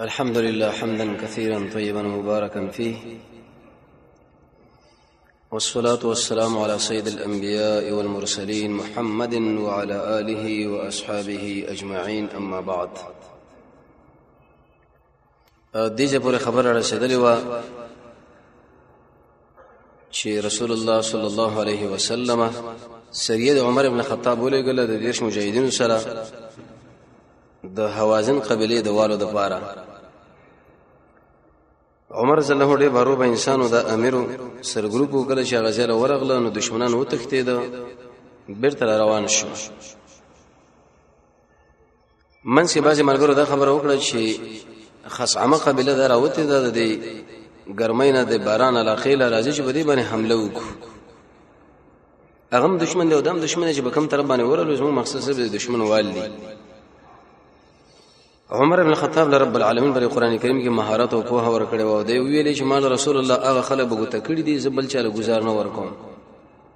الحمد لله حمدا كثيرا طيبا مباركا فيه والصلاة والسلام على سيد الأنبياء والمرسلين محمد وعلى آله وأصحابه أجمعين أما بعد دیجه پورې خبره رسیدلې و چې رسول الله صلی الله علیه وسلم سریه د عمر ابن خطاب ولېګل د دیش مجاهدینو سره د حوازن قبيله د والو د پاره عمر زله هډه بارو به انسانو د امیرو سرګروپ وکړ چې غزل ورغله نو دشمنان وتښتید بیرته روان شو من سي بعضي ملګرو دا خبره وکړه چې خصعمه قبيله دا راوته ده د ګرمۍ نه د باران علاقې لا راځي چې بده باندې حمله وکړو هغه دشمن دی او دم دشمن چې په کوم طرف باندې ورلو زموږ مقصد څه دی دشمن والي عمر بن الخطاب له رب العالمین پر قران کریم کې مهارت او پوهه ورکړې و او دی ویلې چې مال رسول الله هغه خلک بغوته کړی دي زبل چاله گزار نه ورکوم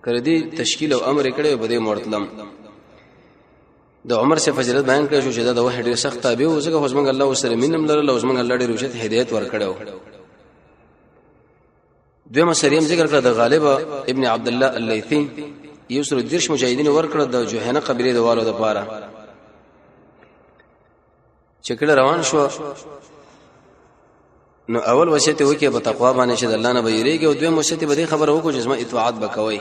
کړ دې تشکیل او امر کړې په دې مرتلم د عمر سے فضیلت بیان کړی شو چې دا د وحی ډیر سخت تابع و ځکه خو څنګه الله وسره مينم لرله او څنګه الله ډیر وشت هدایت ورکړو دویمه سریم ذکر کړ د غالب ابن عبد الله الليثي یو سره درش مجاهدین ورکړ د جوهنه قبيله د والو د پاره چې کله روان شو نو اول وصیت وکي په تقوا باندې چې د الله نه بېریږي او دویم وصیت به دې خبره وکړي چې زما اطاعت وکوي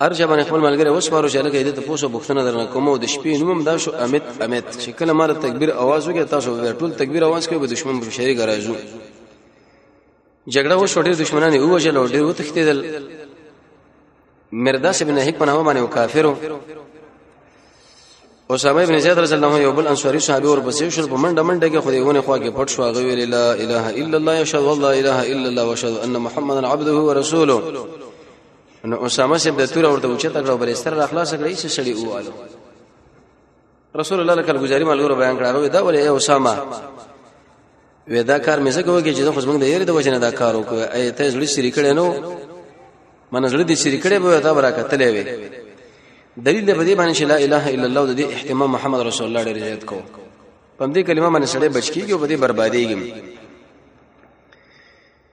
ارجه باندې خپل ملګری وسپارو چې لکه دې ته پوسو بوختنه درنه کوم او د شپې نوم دا شو امیت امیت چې کله مار تکبیر आवाज وکړي تاسو به ټول تکبیر आवाज کوي به دشمن په شریک راځو جګړه و شوړې دشمنان یو وجل او ډیر وتښتیدل مرداس ابن هیک په نامه باندې کافرو اسامه ابن زید رضی الله عنه یو بل انصاری صحابي ور پسې شو په منډه منډه کې خو دیونه خوا کې پټ شو هغه ویل لا اله الا الله یشهد الله اله الا الله واشهد ان محمدن عبده ورسوله نو اسامه سیب د تور ورته وچت کړو بل استر اخلاص کړی چې سړی واله رسول الله لکه گزاري ملګرو بیان کړو دا ولې اسامه ودا کار مې زګو کې چې خو موږ د یری د وجنه دا کار وکړ اي ته زړه سری کړي نو من زړه دې سری کړي به دا برکتلې وي دلیل دې بدی باندې لا اله الا الله د دې اهتمام محمد رسول الله ډېر زیات کو پم دې کلمه باندې سړې بچکیږي او به دې برباديږي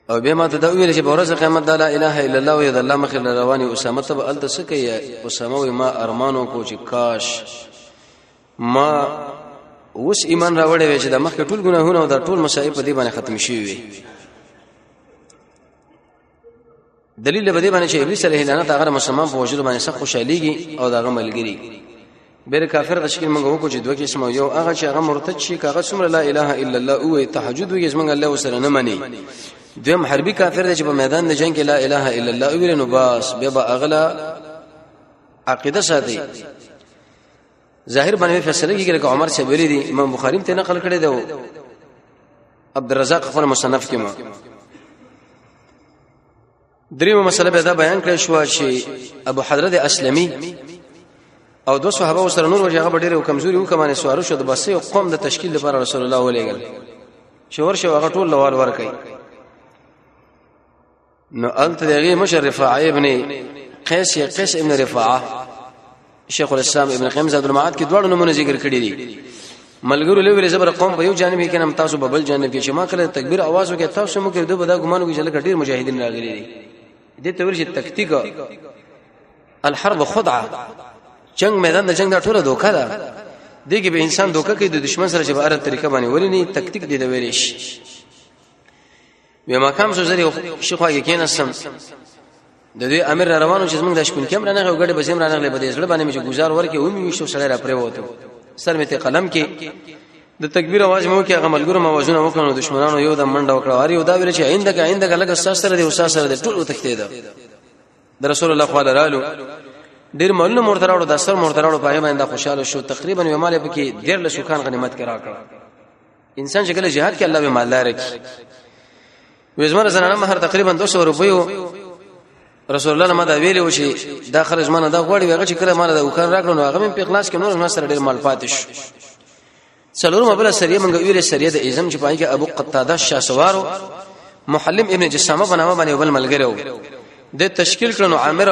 او به ما ته دا ویل چې په ورځ قیامت د لا اله الا الله او د الله مخې له رواني اسامه ته به الته سکه اسامه وي ما ارمانو کو چې کاش ما اوس ایمان راوړې وې چې د مخکې ټول ګناهونه او د ټول مصائب په دې باندې ختم شي وي دلیل به دې باندې چې ابلیس علیه لعنت هغه مسلمان په وجود باندې سخت خوشاليږي او داغه ملګری بیر کافر د شکل منغو کو چې دوه قسم یو هغه چې هغه مرتد شي هغه څومره لا اله الا الله او تهجد وي زمنګ الله وسره نه مني دویم حربي کافر دی چې په میدان د جنگ کې لا اله الا الله او نو باس بیا به اغلا عقیده ساتي ظاهر باندې فیصله کیږي چې عمر څه ویلي دي امام بخاری ته نقل کړی دی عبد الرزاق خپل مصنف کې ما دریمه مسله به دا بیان کړی شو چې ابو حضرت اسلمي او دو صحابه سره نور وجه هغه ډیره کمزوري وکمانه سوارو شو د بسې او قوم د تشکیل لپاره رسول الله ولېګل شور شو هغه ټول لوال ور کوي نو الته دغه مشرف ابن قیس قیس ابن رفاعه شیخ الاسلام ابن قیم زاد المعاد کې دواړو نمونه ذکر کړی دي ملګرو له ویلې زبر قوم په یو جانب کې نم تاسو په بل جانب کې چې ما کله تکبیر आवाज وکړ تاسو مو کې دوه بدا ګمانو کې چې لکه ډیر مجاهدین راغلي دي دې ته ویل شي تکتیک الحرب خدعه جنگ میدان د جنگ دا ټوله دوکه ده دغه به انسان دوکه کوي د دشمن سره چې په ارب طریقه باندې ولې نه تکتیک دی د ویریش بیا ما کم شو زری شیخ واګه کیناستم د دې امر را روانو چې موږ د شپون کم رانه غوډه به زم رانه به دې زړه باندې چې گزار ورکه و مې شو سړی را پرې وته سر مې ته قلم کې د تکبیر आवाज مو کې هغه ملګرو موازونه وکړو دشمنانو یو د منډه وکړه اړ یو دا ویل چې آینده کې آینده لګ ساس سره دې او ساس سره دې ټول وتښتې ده د رسول الله صلی الله علیه ډیر مولنه مرتراړو د سر مرتراړو پای باندې خوشاله شو تقریبا یې مال په کې ډیر له شوکان غنیمت کرا کړ انسان چې کله jihad کې الله به مالدار کی وزمر زنانه مہر تقریبا 200 روپۍ رسول الله ما دا ویلې و چې دا خرج منه دا غوړي هغه چې کله ما دا وکړ راکړو نو هغه مې په خلاص کې نور نه سره ډېر مال پاتې شو څلورم ابل سریه مونږ ویلې سریه د اعظم چې پای کې ابو قتاده شاه سوارو محلم ابن جسامه بنامه باندې وبل ملګرو د تشکیل کړنو عامر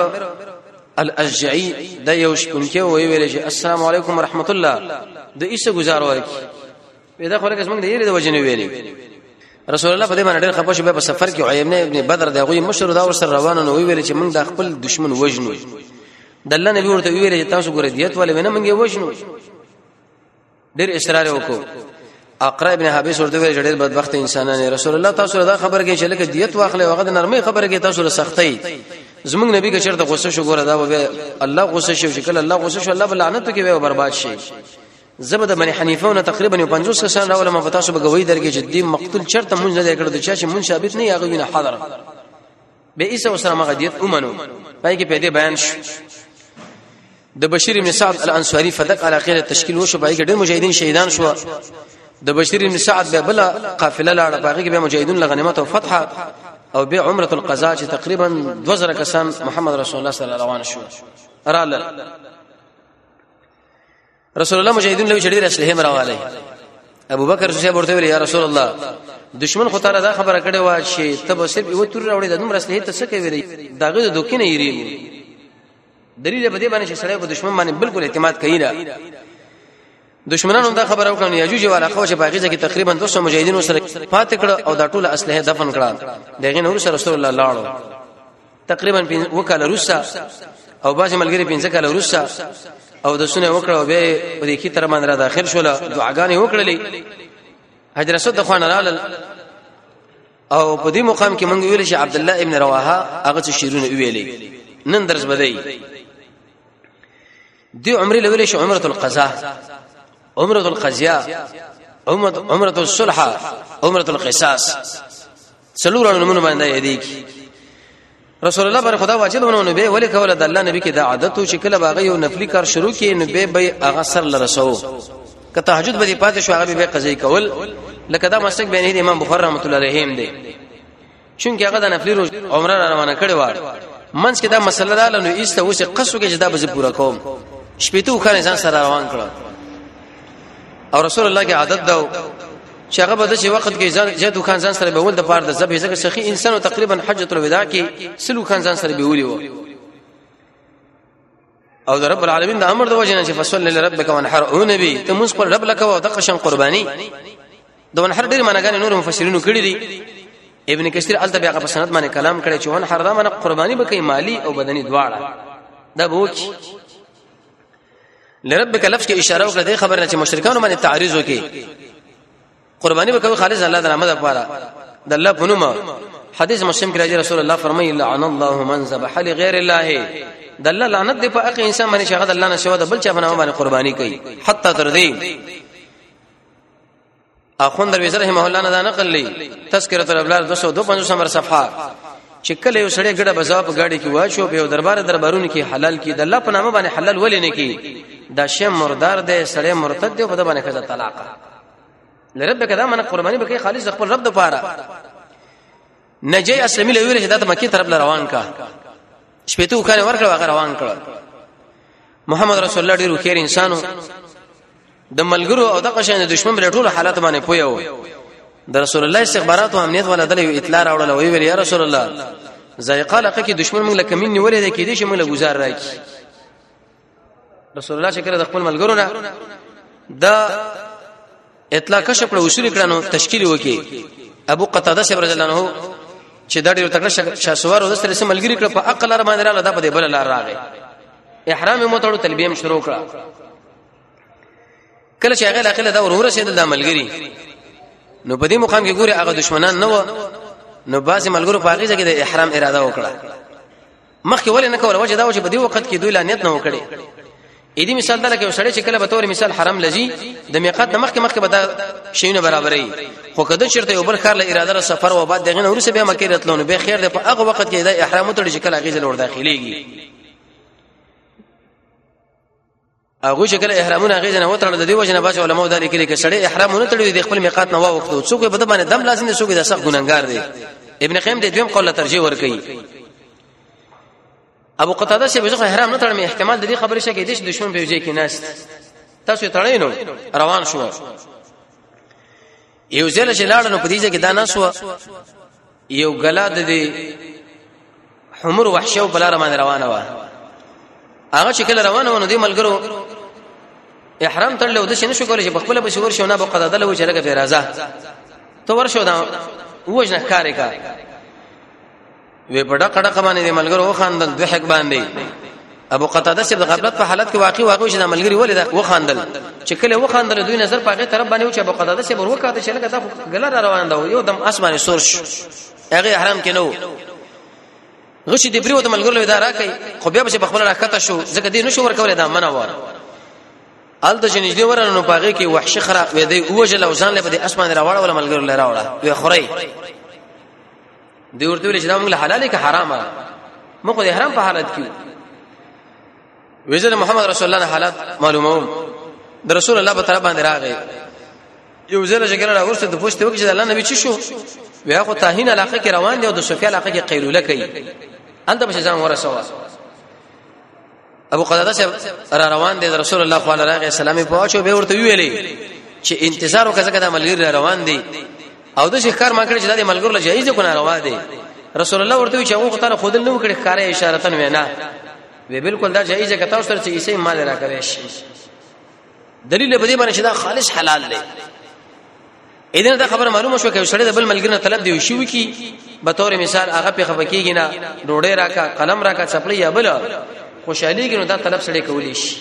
الاشجعي د یو شپونکي وی ویل شي السلام علیکم ورحمت الله د ایسه گزار ورکی پیدا خو لکه څنګه دی د وجنې ویلي رسول الله په دې باندې ډېر خپه شو په سفر کې عیمنه ابن بدر د غوي مشر دا ور سره روان نو ویل چې موږ د خپل دشمن وجنو د الله نبی ورته ویل چې تاسو ګورئ دیت ولې نه موږ وجنو ډیر اصرار وکړو اقرا ابن حبیس ورته ویل ډېر بدبخت انسانان رسول الله تاسو دا خبر کې چې لکه دیت واخلې هغه د نرمۍ خبره کې تاسو سختۍ زمونږ نبی که چېرته غوسه شو ګوره دا به الله غوسه شو چې کله الله غوسه شو الله به لعنت کوي او برباد شي زبد بني حنیفه نه تقریبا 50 کسان راول ما پتا شو به گوي درګه چې دی مقتول چرته مونږ نه کړو چې مونږ ثابت نه یاغوی نه حاضر به عیسی او سلام غدیت اومنو پای کې په دې بیان شو د بشیر بن سعد الانصاری فدق علاقه تشکیل وشو پای کې ډېر مجاهدین شهیدان شو د بشیر بن سعد به بل قافله لاړه پای کې به مجاهدین لغنیمت او فتح او به عمره القضاء چې تقریبا 2000 کسان محمد رسول الله صلی الله علیه وسلم شو رااله رسول الله مجاهدین له چړي رسله هم راواله ابو بکر صاحب ورته ویل یا رسول الله دشمن خو تعالی دا خبره کړې و چې تب صرف یو تور راوړې د نوم رسله ته څه کوي داغه د دوکې نه یری دلیل په دې باندې چې سړی په دشمن باندې بالکل اعتماد کوي نه دشمنانو دا خبره وکړه نو یجوج والا خو چې باغیزه کې تقریبا 200 مجاهدینو سره پات کړه او دا ټول اسلحه دفن کړه دغه نور سره رسول الله لاړو تقریبا وکاله روسا او بعضی ملګری پنځه کاله روسا او د سونه وکړه او به په دې کې تر باندې را داخل شول دعاګانې وکړلې حجر اسود د خوان رال او په دې مقام کې مونږ ویل شي عبد الله ابن رواحه هغه څه شیرونه ویلې نن درس بدای دی عمره لویل شي عمره القضاء عمره القضیه عمره عمره الصلح عمره القصاص څلور نمونه باندې دی کی رسول الله پر خدا واجب ونه به ولې کوله د الله نبی کې د عادت او شکل باغې یو نفلی کار شروع کړي نو به به هغه سر لرسو که تهجد به پاتې شو هغه به قضیه کول لکه دا مسلک بین امام بخاری رحمۃ اللہ علیہ دی چونکه هغه د نفلی روز عمره را روانه کړي و منځ کې دا مسله را لنو ایسته اوس قصو کې جدا به پورا کوم شپېته وکړ ځان سره روان کړ او رسول الله کې عادت دا چې هغه به د وخت کې ځان زیات وکړ ځان سره به ول د پاره د زبې زګه سخی انسان تقریبا حجۃ الوداع کې سلو کان ځان سره به ولي و او رب العالمین د امر د وجه نه چې فصل لربک وانحر او نبی ته موږ پر رب لکه او د قشن قرباني د وانحر ډیر معناګان نور مفسرینو کړی دي ابن کثیر الته بیا په سند باندې کلام کړی چې وانحر دا معنی قرباني به کوي مالی او بدني دواړه دا بوچ لربک لفظ کې اشاره وکړه د خبر نه چې مشرکانو باندې تعریض وکړي قرباني وکوي خالص الله درامه د پاره د الله په نوم حدیث مسلم کې راځي رسول الله فرمایي لعن الله من ذبح لغیر الله د الله لعنت دی په اخی انسان باندې شغد الله نشو د بل چا په نامه باندې قرباني کوي حتی تر دې اخوند درویز رحمه الله نه دا نقل لې تذکرۃ الابلال 252 نمبر صفحه چې کله یو سړی ګډه بزاو په گاډي کې واشو په دربار دربارونو کې حلال کې د الله په نامه باندې حلال ولې نه کې دا شی مردار دی سړی مرتد دی په باندې کړه طلاق رب کدا من قرباني بکې خالص خپل رب د پاره نجی اسلامي له ویره هدایت مکی طرف روان کا شپته وکړ ورکړ هغه روان کړ محمد رسول الله ډیر خیر انسانو د ملګرو او د قشن د دشمن بل ټولو حالات باندې پوي و د رسول الله استخبارات او امنیت ولا دل یو اطلاع راوړل وی ویل یا رسول الله زایقه لکه کې دشمن موږ لکه مين نیولې ده کې دې چې موږ له گزار راکی رسول الله چې کله د خپل ملګرو نه د اطلاع کښ په وصول کړنو تشکیل وکي ابو قتاده صاحب رضی الله عنه چې دا ډېر تکړه شاسوار او سره سم ملګری کړ په عقل را باندې رااله دا په دې بل لار راغی احرام مو تړو تلبیه هم شروع کړه کله چې هغه لاخله دا ورور شه د ملګری نو په دې مقام کې ګوره هغه دشمنان نه و نو باسي ملګرو په هغه ځای کې د احرام اراده وکړه مخکې ولې نه کوله وجه دا و چې په دې وخت کې دوی لا نیت نه وکړي اې دې مثال دا لکه سړی چې کله به تور مثال حرم لذي د میقات د مخکې مخکې به دا شیونه برابرې خو کده چیرته یو بل خار له اراده را سفر و بعد دغه نور څه به مکه راتلونه به خیر ده په هغه وخت کې دا احرام تړي چې کله غیزه لور داخليږي هغه چې کله احرامونه هغه جن وترل د دې وجنه باج علماء دا لیکلي کې سړی احرامونه تړي د خپل میقات نه واوختو څوک به د باندې دم لازم نه څوک د سخت ګناګار دی ابن قیم دې دویم قول ترجیح ور کوي ابو قتاده چې بجو احرام نه تړم احتمال د دې خبرې شګې د دشمن په وجه کې ناشت تاسو تړئ نو روان شو یو ځل چې لاړ نو په دې ځای کې دا نسو یو غلا د دې حمر وحشو بلار باندې روانه و هغه چې کله روانه ونه دي ملګرو احرام تړل او د شنه شو کولای چې بخپل به شور شو نه به قضا دل و چې لګه به راځه تو ورشو دا وژنه کارې کا وی په ډکه ډکه باندې د ملګرو وخاندل دوه حق باندې ابو قتاده چې د غفلت په حالت کې واقع واقع شنه ملګری ولې دا وخاندل چې کله وخاندل دوی نظر په هغه طرف باندې و چې ابو قتاده چې ور وکاته چې لکه دا غلا را روان دا یو دم اسمانه سور شو هغه احرام کې نو غشي دی بریو د ملګرو له اداره کوي خو بیا به خپل راکته شو ځکه دی نشو ورکول دا منه وره ال د جنځ دی ورنه نو پاغه کې وحشي خراب وې دی اوجل او ځان له بده اسمان راوړل ملګرو لراوړه وې خوري دی ورته ویل چې دا موږ حلال کې حرامه موږ د حرام په حالت کې ویزه محمد رسول الله حالت معلوموم د رسول الله په طرف باندې راغی یو ځل چې ګره راورسته د پوښتنه وکړه چې الله نبی چی شو بیا خو تاهین علاقه کې روان دی او د سفیا علاقه کې قیلوله کوي انده به ځان ورسوه ابو قتاده صاحب را روان دي رسول الله صلی الله علیه وسلم په واچو به ورته ویلې چې انتظار وکړه کدا ملګری را روان دي او د شکار ما کړی چې د ملګرو له جایز کو ناروا دي رسول الله ورته وی چې هغه تعالی خود نه وکړي کار اشاره تن وینا وی بالکل دا جایز که تاسو سره چې یې سي مال را کوي شي دلیل به دې باندې چې دا خالص حلال دی اذن دا خبره معلومه شو کې سړی د بل ملګری نه طلب دی شو کی به تور مثال هغه په خپکیږي نه ډوډۍ راکا قلم راکا چپلې یا بل خوشحالي کې نو دا طلب سړی کولی شي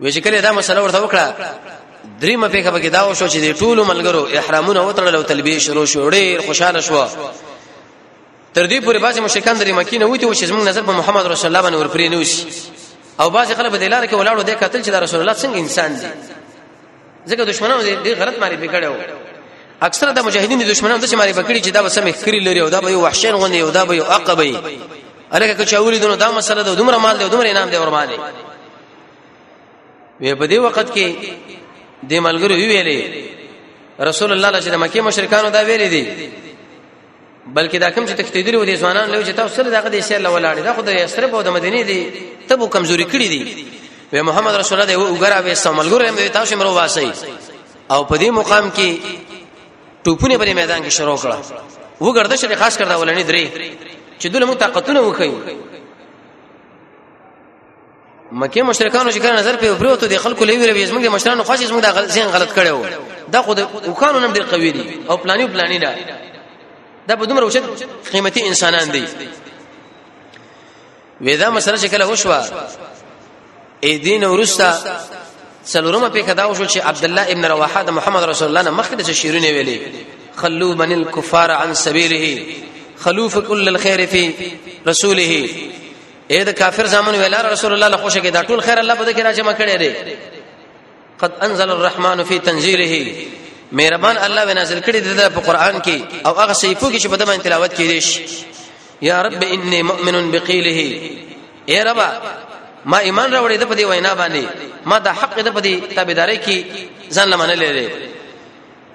وې چې کله دا مسله ورته وکړه درې مپه کې بګی دا و شو چې ټول ملګرو احرامونه وتړل او تلبیه شروع شو ډېر خوشاله شو تر دې پورې بعضی مشرکان درې مکی نه وتی او چې زموږ نظر په محمد رسول الله باندې ورپرې نه وسی او بعضی خلک په دلاره کې ولاړو د قتل چې د رسول الله څنګه انسان دی ځکه دشمنانو دې غلط ماری پکړو اکثره د مجاهدین د دشمنانو د شماري پکړي چې دا به سم خري لري او دا به وحشین غونې او دا به عقبې الکه که چاولې دونو دا مسله ده دومره مال دی دومره انعام دی ور باندې وی په دې وخت کې د ملګرو ویلې رسول الله صلی الله علیه وسلم کې مشرکانو دا ویلې دي بلکې دا کوم چې تختیدل و دي ځوانان له چې تاسو سره دغه د اسلام ولاړ دا خو د یسرب او د مدینه دي ته به کمزوري کړی دي و محمد رسول الله دی وګرا به سملګر هم تاسو مرو واسي او په دې مقام کې ټوپونه په میدان کې شروع کړه وګرځه چې خاص کړه ولنې درې چې دله مو طاقتونه وخی مکه مشرکانو چې کله نظر په پروتو دي خلکو لوي ویری زموږ د مشرانو خوښ زموږ د غلط زین غلط کړو دا خو د وکانو نم ډیر قوی دي او پلاني پلاني نه دا په دومره وشت قیمتي انسانان دي ودا مسله چې کله وشوه اې دین ورستا سلورمه په کدا وشو چې عبد الله ابن رواحه د محمد رسول الله نه مخکې د شیرونه ویلي خلو من الكفار عن سبيله خلوف كل الخير في رسوله اې د کافر زامن ویل رسول الله له خوشی کې دا ټول خیر الله بده کې راځم کړي دي قد انزل الرحمن فی تنزیله مهربان الله ونازل کړي دي په قران کې او هغه صحیفو کې چې په دمه تلاوت کې دي یا رب انی مؤمن بقیله اے رب ما ایمان راوړې د پدی وینا باندې ما د حق د پدی تابعداري کې ځان لمنه لري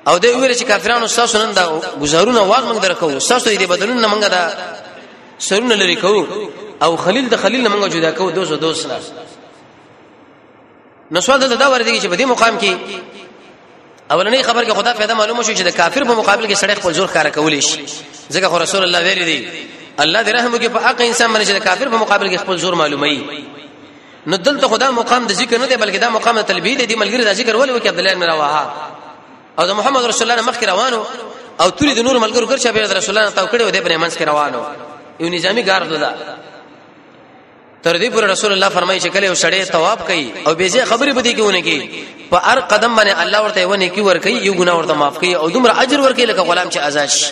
او دوی ویل چې کافرانو تاسو نن دا گزارونه واغ موږ درکو تاسو دې بدلونه موږ دا سرونه لري کوو او خلیل د خلیل نه موږ جدا کوو دوزو دوست نه نو سوال دا ور دي چې په دې مقام کې اولنې خبر کې خدا پیدا معلومه شو چې د کافر په مقابل کې سړی خپل زور کار کولی شي ځکه خو رسول الله ویلي دی الله دې رحم وکړي په حق انسان باندې چې د کافر په مقابل کې خپل زور معلومي نو دلته خدا مقام د ذکر نه دی بلکې دا مقام تلبیه دی ملګری د ذکر ولې وکړي عبد الله بن رواحه او د محمد رسول الله مخ روانو او توري د نور ملګرو ګرځا به رسول الله تاو کړي و دې پر منځ کې روانو یو نظامی ګارد ده تر دې پر رسول الله فرمایي چې کله وشړې ثواب کوي او به زه خبرې بدی کیونه کی په هر قدم باندې الله ورته ونه کی ور کوي یو ګناه ورته معاف کوي او دومره اجر ور کوي لکه غلام چې آزاد شي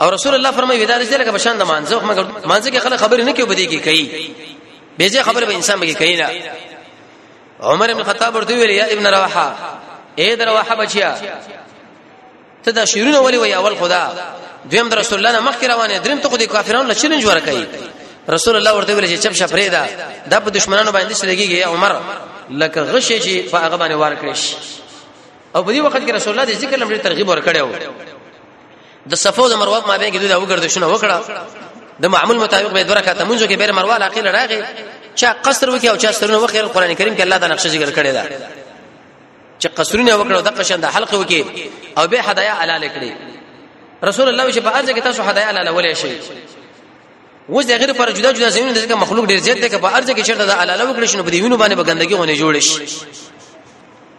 او رسول الله فرمایي دا رجل لکه بشان د مانځه مګر مانځه کې خلک خبرې نه کوي بده کې کوي به ځې خبرې به انسان به کوي نه عمر ابن خطاب ورته ویل یا ابن رواحه اے درواحه بچیا ته دا شیرونه ولي وای اول خدا دویم در رسول الله مخ روانه دریم ته خو د کافرانو له چیلنج ورکړي رسول الله ورته ویل چې چپ شپره ده د په دشمنانو باندې شلګيږي یا عمر لکه غشې چې په هغه باندې وار کړی او په دې وخت کې رسول الله د ذکر لمړي ترغیب ورکړیو د صفو د مروه په مابین کې دوی دا وګرځښونه وکړه د معمول مطابق به دوه رکعاته مونږ کې بیر مروه علاقه لراغه چا قصر وکي او چا سرونه وخیر قران کریم کې الله دا نقشه ذکر کړی دا چې قصرونه وکړو د قشند حلقه وکي او به هدايا حلال کړی رسول الله چې په ارزه کې تاسو هدايا حلال ولې شي وځ دغه پر جدا جدا زمين د مخلوق ډیر زیات دی که په ارزه کې چیرته د حلال وکړي شنو په دې وینو باندې بغندګي غونې جوړ شي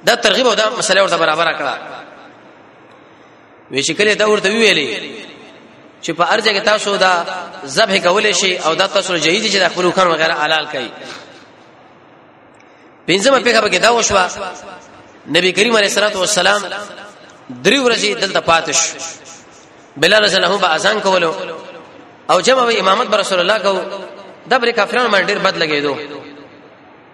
دا ترغیب او دا مسله ورته برابر کړه وی چې کله دا ورته ویلې چې په ارزه کې تاسو دا ذبح کولې شي او دا تاسو جهیز چې د خپل خان وغیرہ حلال کړي پنځمه پیغه به دا وشوه نبی کریم علیه الصلاه والسلام درې ورځې دلته پاتش بلال رضی الله عنه اذان کولو او جمع امامت بر رسول الله کو دبر کافرانو باندې ډېر بد لګېدو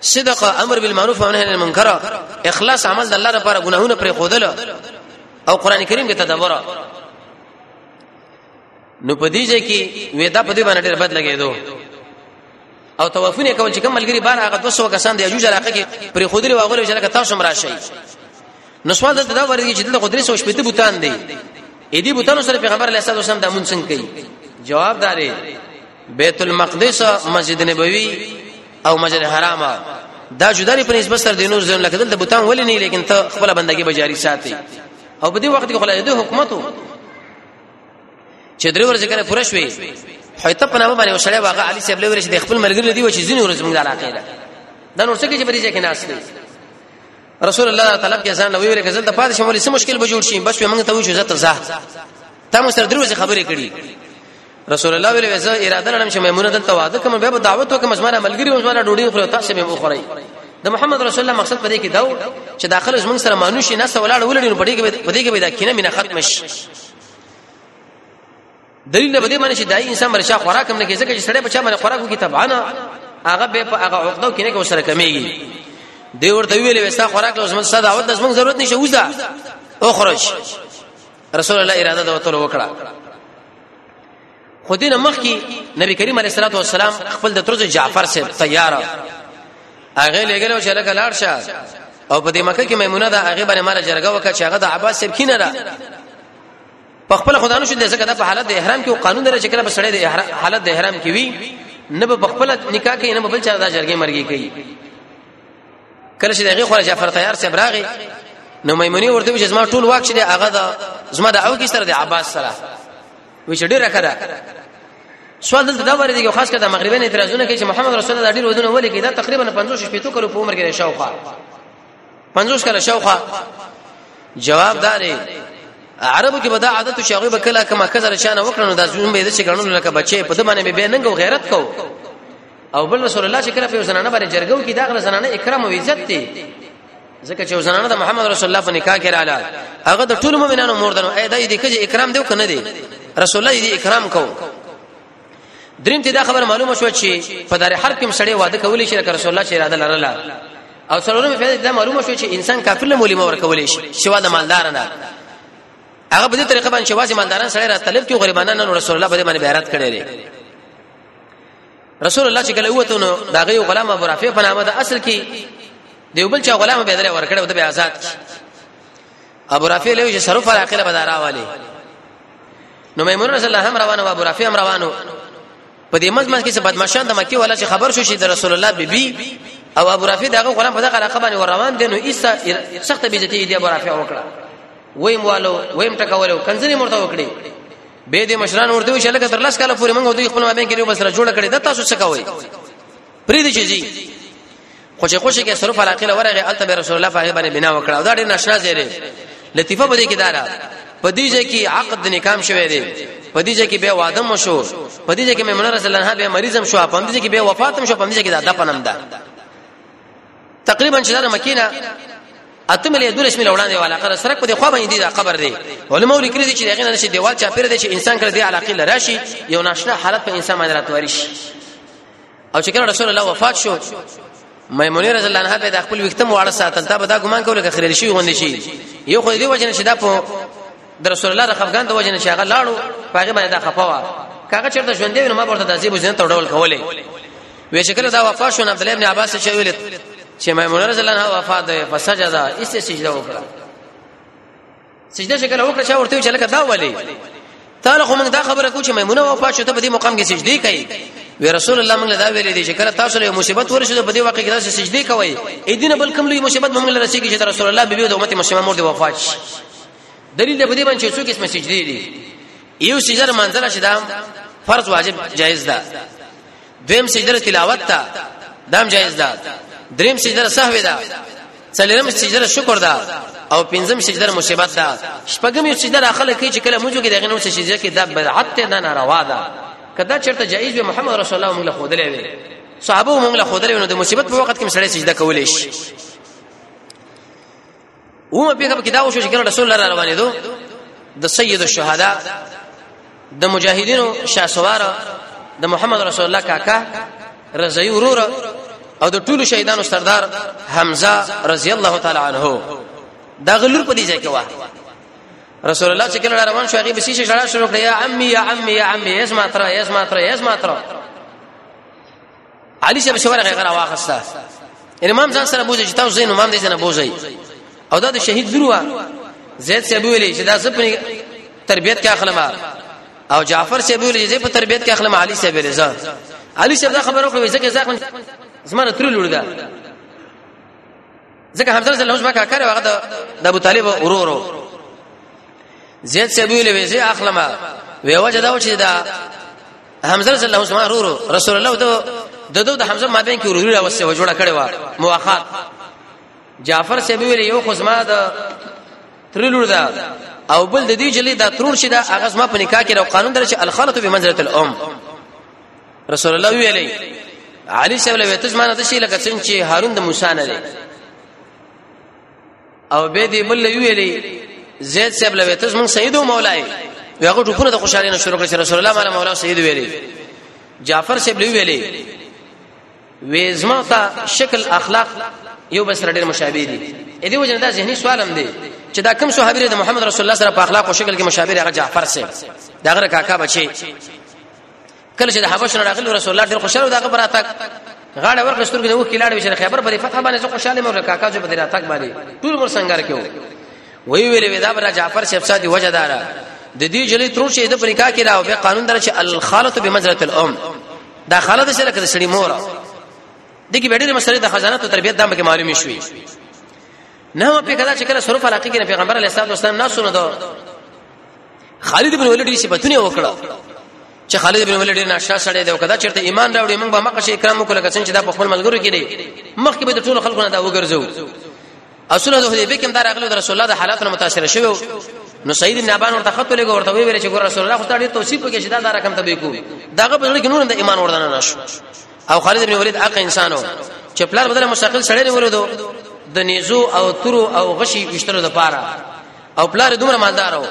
صدق امر بالمعروف و نهی عن المنکر اخلاص عمل د الله لپاره ګناهونه پرې خودل او قران کریم کې تدبر نو په دې ځای کې وېدا په دې باندې ډېر بد لګېدو او توافونه کول چې کوم ملګری بار هغه 200 کسان د یجوج علاقه کې پرې خودل واغول چې لکه تاسو مرا شي نو سوال دلته دا ورته چې دلته قدرت او شپته بوتان دی اې دې بوتانو سره پیغمبر علیه السلام د مونږ څنګه کوي جواب داري بیت المقدس مسجد نبوي او مسجد حرام دا جدا لري په نسبت سره د نور ځین لکه دلته بوتان ولې نه لیکن ته خپل بندګي به جاری ساتي او په دې وخت کې خلای د حکومت چې درې ورځې کنه پوره شوې حیته په نامه باندې وشړې واغه علي صاحب لوري چې د خپل مرګري دی و چې ځینې ورځې موږ علاقه ده دا نور څه کې چې بریځه کې ناس دی رسول الله تعالی کې ځان نو ویل کزل د پاتې شمولې څه مشکل به جوړ شي بس موږ ته وښه زته زه تاسو سره درو خبرې کړې رسول الله ویل وزه اراده لرم چې میمونه دلته واده کوم به دعوت وکم زماره ملګری او زماره ډوډۍ خو تاسو به مخوري د محمد رسول الله مقصد پدې کې دا و چې داخله زمونږ سره مانوشي نه سولاړ ولړي نو پدې کې پدې کې به دا کینه مینه ختم شي دلیل نه بده معنی چې دای انسان مرشا خوراک هم نه کیږي چې سړی بچا باندې خوراک وکي طبعا هغه به په هغه عقدو کې نه کو سره کمیږي دی ورته ویلې وستا خوراک لازم صدا او د زمونږ ضرورت نشي وځه او خرج رسول الله اراده د وتلو وکړه خو دینه مخ کې نبی کریم علیه الصلاه والسلام خپل د ترز جعفر سره تیار هغه لګلو چې لکه لاړ شه او په دې مکه کې میمونه دا هغه باندې مال جرګه وکړه چې هغه د عباس سب کینه را په خپل خدانو شو د زکه د حالت د احرام کې قانون درې چې کله په سړی د حالت د احرام کې وي نه په خپل نکاح کې نه په بل چا د جرګې مرګي کوي کله چې دغه خو جعفر تیار صاحب راغی نو میمونی ورته چې زما ټول واک چې دی هغه دا زما د او کې سره د عباس سره وی چې ډیره کړه سوال دلته دا ورته دی خاص کړه مغربي نه اعتراضونه کوي چې محمد رسول الله ډیر ودونه ولې کیدا تقریبا 50 شپې تو کړو په عمر کې شاوخه 50 کړه شاوخه جواب داري عربو کې بدا عادت شي هغه به کله کما کزر شان وکړنو دا زوم به دې چې ګڼلو لکه بچي په دمانه به بننګ او غیرت کو او بل رسول الله چې کله په زنانه باندې جرګو کې داخله زنانه اکرام او عزت دی ځکه چې زنانه د محمد رسول الله په نکاح کې رااله هغه د ټول مؤمنانو مور دنو اې دای دې کجه اکرام دیو کنه دی رسول الله دې اکرام کو دریم ته دا خبر معلومه شو چې په دار حرب کې سړی واده کولې شي رسول الله چې اراده لرله او څلورم فائدې دا معلومه شو چې انسان کافر له مولمه ورکولې شي شوا د مالدار نه هغه په دې طریقه باندې شواز مالداران سړی را طلب کې غریبانو رسول الله په دې باندې بیرات کړی رسول الله چې کله وته نو دا غي غلام ابو رافع په نامه د اصل کې دیو بل چا غلام به درې ورکړ او د آزاد کی ابو رافع له یو شرف علاقه له بدارا والے نو میمون رسول الله هم روانو ابو رافع هم روانو په دې مزمن کې څه بدمعشان د مکی ولا چې خبر شو چې د رسول الله بیبي بی او ابو رافع دغه غلام په دغه علاقه باندې ور روان دي نو ایسا سخت بیزتی دی ابو رافع وکړه ویم والو ویم ټکولو کنځنی مرته وکړي به دې مشران ورته وي چې لکه تر لس کاله پورې موږ دوی خپل مابین کې یو بسره جوړ کړي دا تاسو څه کوئ پرې دې چې خوشې خوشې کې صرف علاقه لورغه الته رسول الله فاهي باندې بنا وکړه دا ډېر ناشنا زیره لطیفه بده کې دارا په دې ځای کې عقد نکام شوه دی په دې ځای کې به واده مو شو په دې ځای کې میمنه رسول الله به مریضم شو په دې ځای کې به وفاتم شو په دې ځای کې دا دپنم ده تقریبا چې دا مکینه اته ملي دولس ملي وړاندې والا قره سرک په دې خو باندې دا قبر دی علماء لیکلي دي چې دغه نه شي دیوال چا پیر دی چې انسان کړ دی علاقه لراشي یو ناشنا حالت په انسان باندې راتوري شي او چې کله رسول الله وفات شو میمونی رضی الله عنها به د خپل وختم واړه ساتل دا به دا ګمان کوله چې خیر شي غوندي شي یو خو دې وجه نشي دا په د رسول الله د خفقان د وجنه شاغه لاړو پاګه باندې دا خفوا کاغه چرته ژوندې نو ما ورته د عزیب زین تړول کولې وې شکل دا وفا شو عبد الله ابن عباس چې ویل چې میمون رضی الله عنه وفات ده فسجدا است سجده وکړه سجده شکل وکړه چې ورته چې لکه دا ولي تعالی خو موږ دا خبره کو چې میمونه وفات شو ته په دې مقام کې سجدي کوي وی رسول الله موږ دا ویلې دي چې کله تاسو له مصیبت ورشي په دې واقع کې تاسو سجدي کوي اې دینه بل کوم لوی مصیبت موږ لرسي کې چې رسول الله بیبي د امت مسلمان مور دی وفات شي دلیل په دې باندې چې څو قسمه سجدي دي یو سجده منځله شي دا فرض واجب جایز ده دویم سجده تلاوت ته دام جایز ده دریم سجده سهو ده څلورم سجده شکر ده او پنځم سجده مصیبت ده شپږم یو سجده اخله کوي چې کله موږ کې دغه نو سجده کې د بدعت ته نه ناروا ده کدا چرته جایز به محمد رسول الله موږ له خود لوي صحابه موږ له خود لوي نو د مصیبت په وخت کې سړی سجده کولای شي اومه پیګه په کتابو شو چې کله رسول الله روانې دو د سید الشهدا د مجاهدینو شاسوار د محمد رسول الله کاکا رضی ورور او د ټولو شهیدانو سردار حمزه رضی الله تعالی عنه دا غلور په دې ځای کې واه رسول الله چې کله روان شو هغه به شیشه شړا شروع کړ یا عمي یا عمي یا عمي اسما ترا اسما ترا اسما ترا علي چې بشوره غره واخسته یعنی امام ځان سره بوزي چې تاسو زین امام دې نه بوزي او دا د شهید ضرور زید سی ابو ویلی چې دا سپنی تربیت کې اخلمه او جعفر سی ابو ویلی چې په تربیت کې اخلمه علي سی ویلی ځان علي سی دا خبرو کوي ځکه ځکه زمانه تر لور ده ځکه حمزه رضی الله عنه کا کړو هغه د ابو طالب ورورو زید سی ویلې وې زه اخلمه وی وجه دا و چې دا حمزه رضی الله عنه ورورو رسول الله د د د حمزه مابین کې وروري راوسته و جوړه کړې و مواخات جعفر سی ویلې یو خو زما د ترلور دا او بل د دې جلی دا ترور شي دا هغه زما په نکاح کې راو قانون درشه الخلط بمنزله الام رسول الله ویلی علي صاحب له تاسو مانه تشي لکه څنګه چې هارون د موسی نه دی او به دې بل ویلی زید صاحب له تاسو مونږ سید او مولای هغه ټکونه د خوشاله نه شروع کړی رسول الله مانه مولا سید ویلی جعفر صاحب ویلی وېزما ته شکل اخلاق یو بس ډېر مشابه دي اې دې وجنه دا ذهني سوال هم دی چې دا کوم صحابي د محمد رسول الله سره په اخلاق او شکل کې مشابه دی هغه جعفر سي دا غره کاکا بچي کله چې د حبش راغلی رسول الله ډېر خوشاله دغه براته غاړه ورکړ سترګې د وښ کې لاړې چې خیبر په فتح باندې زه خوشاله مې ورکا کاجو په دې راتګ باندې ټول مر څنګه کېو وی ویلې ودا برا جعفر شیخ صاحب دی وجدار د دې جلی ترور شه د پریکا کې راو به قانون در چې الخاله بمجره الام دا خاله د سره کړ سړي مور دګي بیډې مسلې د خزانه ته تربيت دامه کې معلومې شوې نه په کدا چې کله سره فلاقي کې پیغمبر علیه السلام ناسونه دو خالد بن ولید صفاتونه وکړه چې خالد ابن ولید ډیر ناشنا سړی دی او کدا چیرته ایمان راوړي موږ به مخکې شي اکرام وکړو لکه څنګه چې دا په خپل ملګرو کې دی مخکې به د ټولو خلکو نه دا وګرځو اصله د حدیبه کې هم دا راغلو د رسول الله د حالاتو متاثر شوی نو سید ابن ابان ورته خط لګو ورته ویل چې ګور رسول الله خو ډیر توصیف وکړي چې دا دا رقم ته به کو داغه په لړ کې نور د ایمان وردان نه شو او خالد ابن ولید اق انسانو چې پلار بدل مستقل سړی نه ورودو د نيزو او ترو او غشي وشتلو د پاره او پلار دومره مالدار و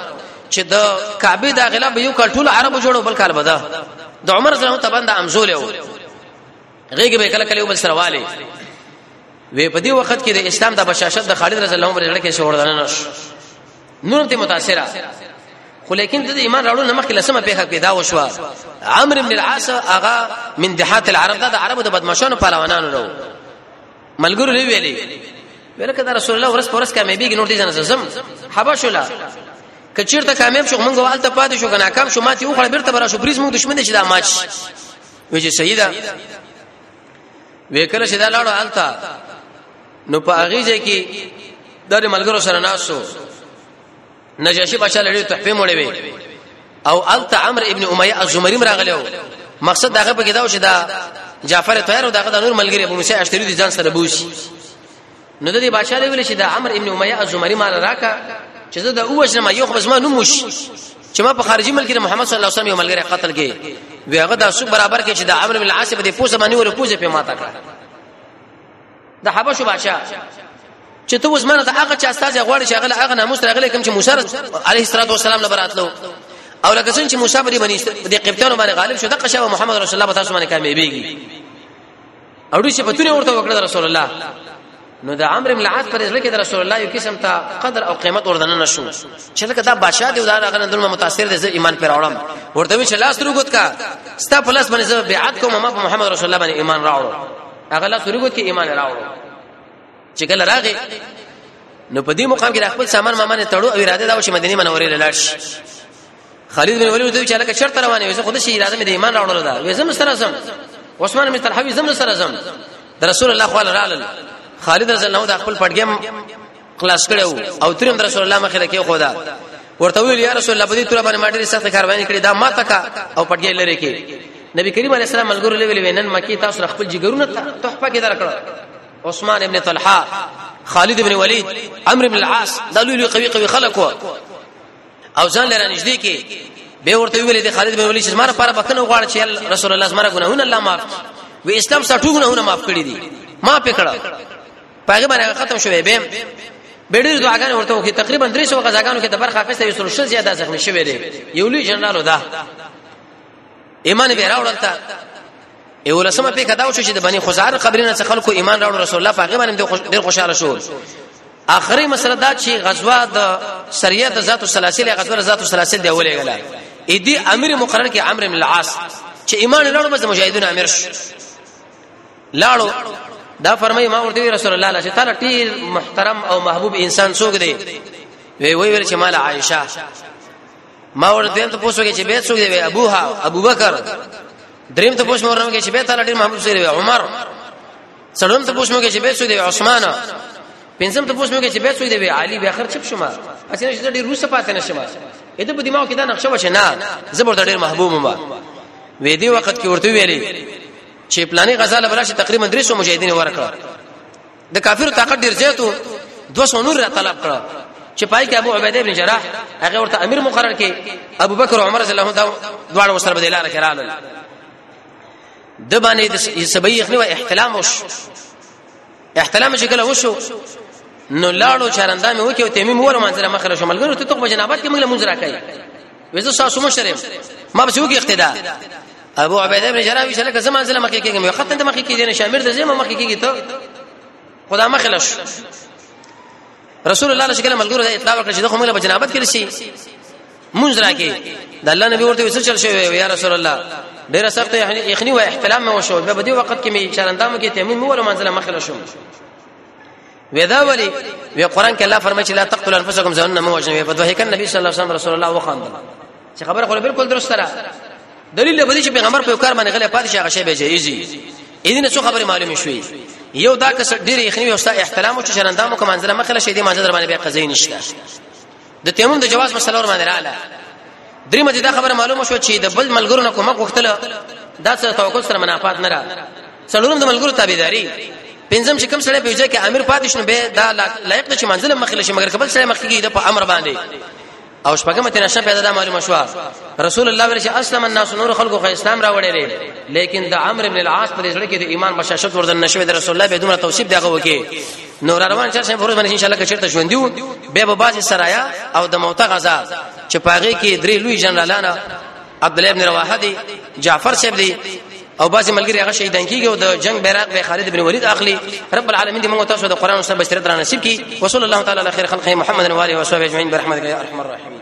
چې د کعبه د غلاب یو کال ټول عربو جوړو بل کال بده د عمر رضی الله تبند امزول و غیګ به کله کله بل سره والي وی په دې وخت کې د اسلام د بشاشت د خالد رضی الله عنه کې شوړ دنه نور ته متاثره خو لیکن د ایمان راوړو نه مخکې لسمه پیخه پیدا وشو عمرو بن العاص هغه من دهات العرب دا د عربو د بدمعشانو پهلوانانو راو ملګرو ویلي ولکه دا رسول الله ورس پرس کامیابیږي نور دې ځنه زم حبش الله کچیرته کامیاب شو موږ والته پاتې شو کنه کام شو ماتي وخړ بیرته برا شو بریز موږ دشمن دي چې دا ماچ وې چې سیدا وکړه چې دا لاړو التا نو په هغه ځای کې د ملګرو سره ناسو نجاشي بادشاہ لري تحفه مړې وي او الت عمرو ابن امیه الزمری راغلو مقصد داغه په کې دا و چې دا جعفر طاهر او داغه د نور ملګری ابو موسی اشتری دي ځان سره بوشي نو د دې بادشاہ دی ویل چې دا عمرو ابن امیه الزمری مال راکا چې زه د اوښ نه ما یو خو بس ما نوموش چې ما په خارجي ملک کې محمد صلی الله علیه وسلم یو ملګری قتل کې وی هغه د سو برابر کې چې د عمرو بن العاص په دې پوسه باندې ور پوسه په ماته کړ د حبشو بادشاہ چې ته اوس مانه ته هغه چا استاد غواړي چې هغه هغه ناموس راغلی کوم چې موسی عليه الصلاه والسلام نه براتلو او لکه څنګه چې موسی باندې بني د قبطانو باندې غالب شو د قشا محمد رسول الله تاسو باندې کامیابیږي او دوی چې په تونه ورته وکړه رسول الله نو د عمرو بن العاص پر ځل کې د رسول الله یو قسم ته قدر او قیمت وردن نه شو چې لکه دا بادشاہ دی دا غن دلمه متاثر دی زه ایمان پر اورم ورته وی چې لاس روغت کا ستا پلس باندې زه بیعت کوم ما په محمد رسول الله باندې ایمان راوړم هغه لا سوري وکي ایمان راوړو چې کله راغی نو په دې مقام کې د خپل سامان مامانه تړو او اراده دا و چې مدینه منورې لاړ شي خالد بن ولید دوی چې لکه شرط روانه وي زه خود شي اراده مې د ایمان راوړل دا وې زم سره زم عثمان بن طلحه زم سره زم د رسول الله صلی الله علیه وسلم خالد رضی الله عنه د خپل پټګم خلاص کړو او تریم رسول الله مخه کې خدا ورته ویل یا رسول الله په دې تور باندې ماډری سخت کاروانی کړی دا ما تکا او پټګې لری کې نبی کریم علیه السلام ملګرو لویل وینن مکی تاسو خپل جګرونه تحفه کې درکړه عثمان ابن طلحه خالد ابن ولید عمرو ابن العاص دا لوی قوي قوي خلک وو او ځان لره نږدې کې به ورته ویل دي خالد بن ولید چې زماره پر بکنه غواړ چې رسول الله زماره ګناهونه الله معاف وی اسلام سټو ګناهونه معاف کړی دي ما پکړه پاګه باندې ختم شوې به بیډیر دعاګانې ورته وکړي تقریبا 300 غزاګانو کې د برخه اخیسته یو سل شل زیاده زخمی شوی دی یو لوی جنرال ده ایمان به راوړل تا یو لسمه په کداو شو چې د بنی خزار قبرینه څخه خلکو ایمان راوړ رسول الله پاګه باندې ډیر خوشاله شو اخري مسله دا چې غزوه د سریه د ذات السلاسل غزوه ذات السلاسل دی اولې غلا اې دې امیر مقرر کې عمرو بن العاص چې ایمان راوړ مزه مجاهدون امیر شو لاړو دا فرمای ما ورته رسول الله الله تعالی ډیر محترم او محبوب انسان څوک دی وی وی ول چې مال عائشه ما ورته ته پوښتنه چې به څوک دی ابوها ابوبکر دریم ته پوښتنه ورنه کې چې به تعالی ډیر محبوب سره عمر څلورم ته پوښتنه کې چې به څوک دی عثمان پنځم ته پوښتنه کې چې به څوک دی علي به اخر چپ شما اچھا چې ډیر روسه پاتې نشم اته په دماغ کې دا نقشه وشه نه زبر ډیر محبوب ما وې دی وخت کې ورته ویلي چې پلاني غزا له بلشه تقریبا 300 مجاهدین ورکړه د کافر طاقت ډیر زیاتو 200 نور را طلب کړه چې پای کې ابو عبیده ابن جراح هغه ورته امیر مقرر کړي ابو بکر او عمر رضی الله عنهم دواړه وسره بدل لار کړهل د باندې د سبي خنو احتلام وش احتلام چې کله وشو نو لاړو چرنده مې وکي او تیمم ور منځره مخ له شمال ګرو ته تخ بجنابات کې موږ له منځره کوي وزه ساسو مشرم ما بس وکي اقتدا ابو عبیده بن جراوی چې لکه زمان زله مخکې کېږم یو خطن ته مخکې کېږي نه شامیر د زما مخکې کېږي ته خدا مخلش رسول الله صلی الله علیه وسلم ملګرو ته اطلاع ورکړه چې د خمله بجنابت کړی شي مونږ راکې د الله نبی ورته وسه چل شوی یا رسول الله ډیر سخت یخنی و احتلام مو شو به دې وخت کې می چرندامو کې تیمم مو ول منزل مخله شو ودا ولی وی قران کې الله فرمایي چې لا تقتل انفسکم ځان نه مو وجنه په دوه کې نبی صلی الله علیه وسلم رسول الله وخاندل چې خبره خو بالکل درسته ده دلیل به دې چې پیغمبر په کار باندې غلې پاتې شي هغه شی به جایزي اذن څو خبره معلومه شوې یو دا کس ډېر یخنی او ستا احترام او چې شرندامو کوم منځله مخله شې دې منځله باندې بیا قضیه نشته د تیمم د جواز مسله ور باندې رااله درې مده دا خبره معلومه شو چې د بل ملګرو نه کومه غوښتله دا سره توکل سره منافات نه را څلورم د ملګرو تابعداري پنځم چې کوم سره په وجه کې امیر پاتې شنو به دا لایق د چې منځله مخله شي مګر کبل سره مخکې د په امر باندې او شپږمه تر شپه پیدا معلومه شو رسول الله ورشه اسلم الناس نور خلقو خو اسلام راوړی لري لیکن د عمرو بن العاص پر ځړ کې د ایمان بشاشت وردن نشوي د رسول الله بدون توصیف دغه وکي نور روان چر شي فروز باندې ان شاء الله کچرته ژوندیو به به باز سرایا او د موت غزا چې پاغه کې درې لوی جنرالانه عبد الله ابن رواحه دی جعفر صاحب دی او بعضی ملګری هغه شهیدان کیږي او د جنگ بیرغ به خالد بن ولید اخلي رب العالمین دې موږ تاسو د قران سره بشریت را نصیب کړي وصلی الله تعالی علی خیر خلق محمد و علیه و صحبه اجمعین برحمتک یا ارحم الراحمین